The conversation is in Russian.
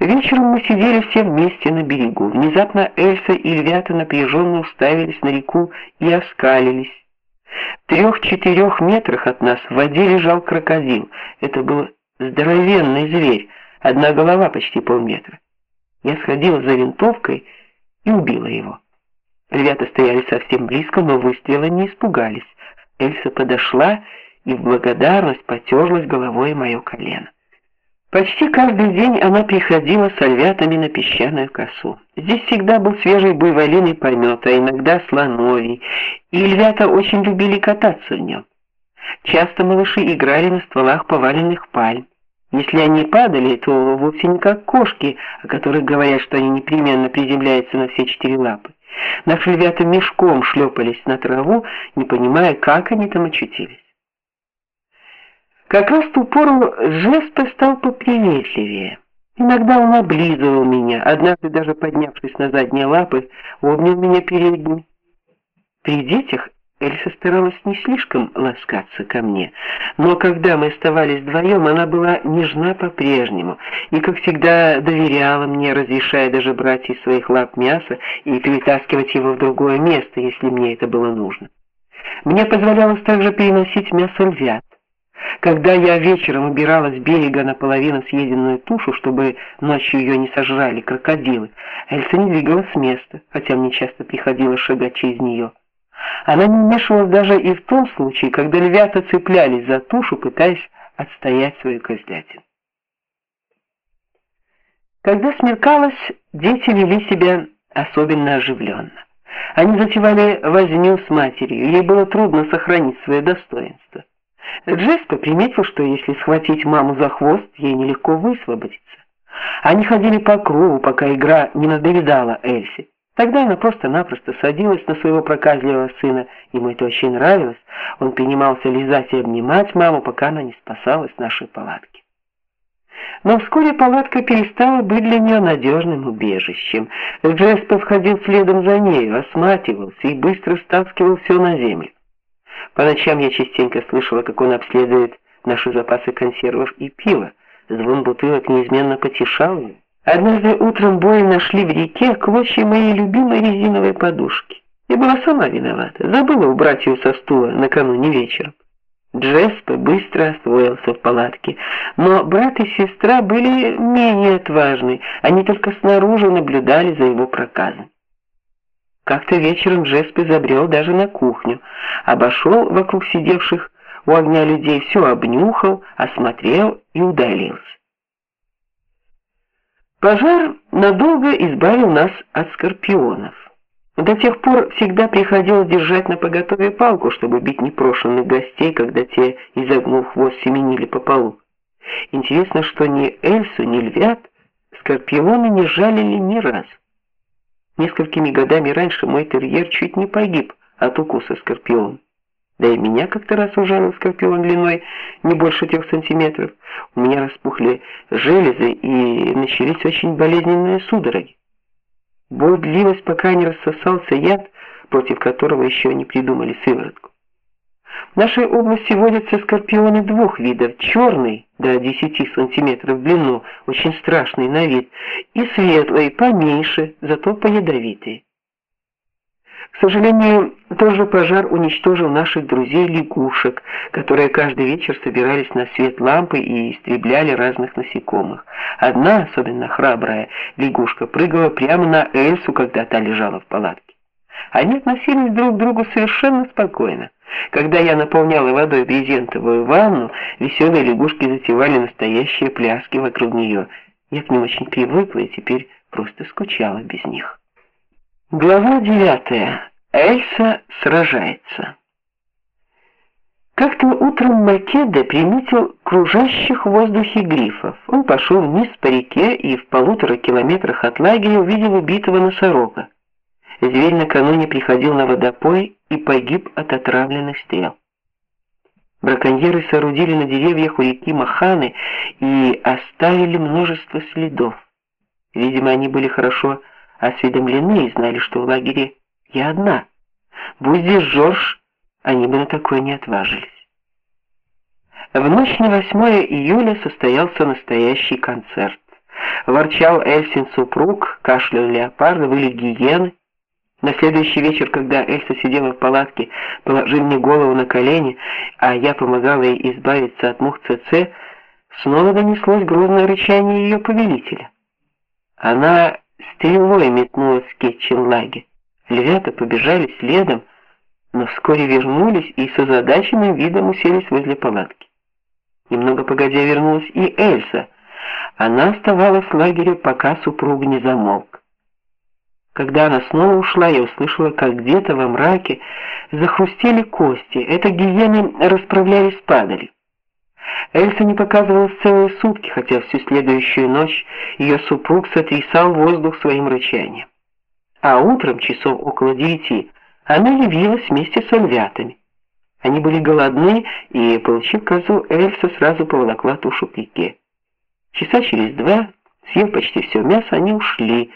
Вечером мы сидели все вместе на берегу. Внезапно Эльса и Львята напряженно уставились на реку и оскалились. В трех-четырех метрах от нас в воде лежал крокодил. Это был здоровенный зверь, одна голова почти полметра. Я сходила за винтовкой и убила его. Ребята стояли совсем близко, но выстрела не испугались. Эльса подошла и в благодарность потерлась головой мое колено. Почти каждый день она приходила с альвятами на песчаную косу. Здесь всегда был свежий буйволиный помет, а иногда слоновий, и львята очень любили кататься в нем. Часто малыши играли на стволах поваленных пальм. Если они падали, то вовсе не как кошки, о которых говорят, что они непременно приземляются на все четыре лапы. Наши львята мешком шлепались на траву, не понимая, как они там очутились. Как раз в ту пору Жеспе стал поприветливее. Иногда он облизывал меня, однажды даже поднявшись на задние лапы, обнял меня передними. При детях Эльса старалась не слишком ласкаться ко мне, но когда мы оставались вдвоем, она была нежна по-прежнему и, как всегда, доверяла мне, разрешая даже брать из своих лап мясо и перетаскивать его в другое место, если мне это было нужно. Мне позволялось также переносить мясо львят. Когда я вечером убирала с берега наполовину съеденную тушу, чтобы ночью ее не сожрали крокодилы, Эльса не двигалась с места, хотя мне часто приходилось шагать через нее. Она не вмешивалась даже и в том случае, когда львята цеплялись за тушу, пытаясь отстоять свою козлятину. Когда смеркалось, дети вели себя особенно оживленно. Они затевали возню с матерью, ей было трудно сохранить свое достоинство. Джеспа приметил, что если схватить маму за хвост, ей нелегко высвободиться. Они ходили по кругу, пока игра не надоедала Эльсе. Тогда она просто-напросто садилась на своего проказливого сына, ему это очень нравилось. Он принимался лизать и обнимать маму, пока она не спасалась в нашей палатке. Но вскоре палатка перестала быть для нее надежным убежищем. Джеспа входил следом за нею, осматривался и быстро стаскивал все на землю. По ночам я частенько слышала, как он обследует наши запасы консервов и пива. Звон бутылок неизменно потешал ее. Однажды утром Бои нашли в реке клочья моей любимой резиновой подушки. Я была сама виновата, забыла убрать ее со стула накануне вечером. Джеспе быстро освоился в палатке, но брат и сестра были менее отважны, они только снаружи наблюдали за его проказом. Как-то вечером Джеспе забрел даже на кухню, обошел вокруг сидевших у огня людей, все обнюхал, осмотрел и удалился. Пожар надолго избавил нас от скорпионов. До тех пор всегда приходилось держать на поготове палку, чтобы бить непрошенных гостей, когда те, изогнув хвост, семенили по полу. Интересно, что ни Эльсу, ни львят скорпионы не жалили ни разу. Несколькими годами раньше мой терьер чуть не погиб от укуса скорпиона. Да и меня как-то раз ужалил скорпион длиной не больше трех сантиметров. У меня распухли железы и начались очень болезненные судороги. Боль длилась, пока не рассосался яд, против которого еще не придумали сыворотку. В нашей области водятся скорпионы двух видов: черный до 10 сантиметров в длину, очень страшный на вид, и светлый, поменьше, зато поядовитый. К сожалению, тоже пожар уничтожил наших друзей-лягушек, которые каждый вечер собирались на свет лампы и истребляли разных насекомых. Одна, особенно храбрая лягушка, прыгала прямо на Эльсу, когда та лежала в палатке. Они относились друг к другу совершенно спокойно. Когда я наполняла водой брезентовую ванну, веселые лягушки затевали настоящие пляски вокруг нее. Я к ним очень привыкла и теперь просто скучала без них. Глава девятая. Эльса сражается. Как-то утром Македа приметил кружащих в воздухе грифов. Он пошел вниз по реке и в полутора километрах от лагеря увидел убитого носорога. Зверь накануне приходил на водопой и погиб от отравленных стрел. Браконьеры соорудили на деревьях у реки маханы и оставили множество следов. Видимо, они были хорошо осведомлены и знали, что в лагере я одна. Будь здесь Жорж, они бы на такое не отважились. В ночь на 8 июля состоялся настоящий концерт. Ворчал Эльсин супруг, кашлял леопард, выли гиены. На следующий вечер, когда Эльса сидела в палатке, положив мне голову на колени, а я помогала ей избавиться от мух ЦЦ, снова донеслось грозное рычание ее повелителя. Она стрелой метнулась к Кетченлаге. Львята побежали следом, но вскоре вернулись и с озадаченным видом уселись возле палатки. Немного погодя вернулась и Эльса. Она оставалась в лагере, пока супруг не замолк. Когда она снова ушла, я услышала, как где-то во мраке захрустели кости. Это гиены расправлялись падали. Эльса не показывалась целые сутки, хотя всю следующую ночь ее супруг сотрясал воздух своим рычанием. А утром, часов около девяти, она явилась вместе с львятами. Они были голодны, и, получив козу, Эльса сразу поволокла тушу к реке. Часа через два, съев почти все мясо, они ушли,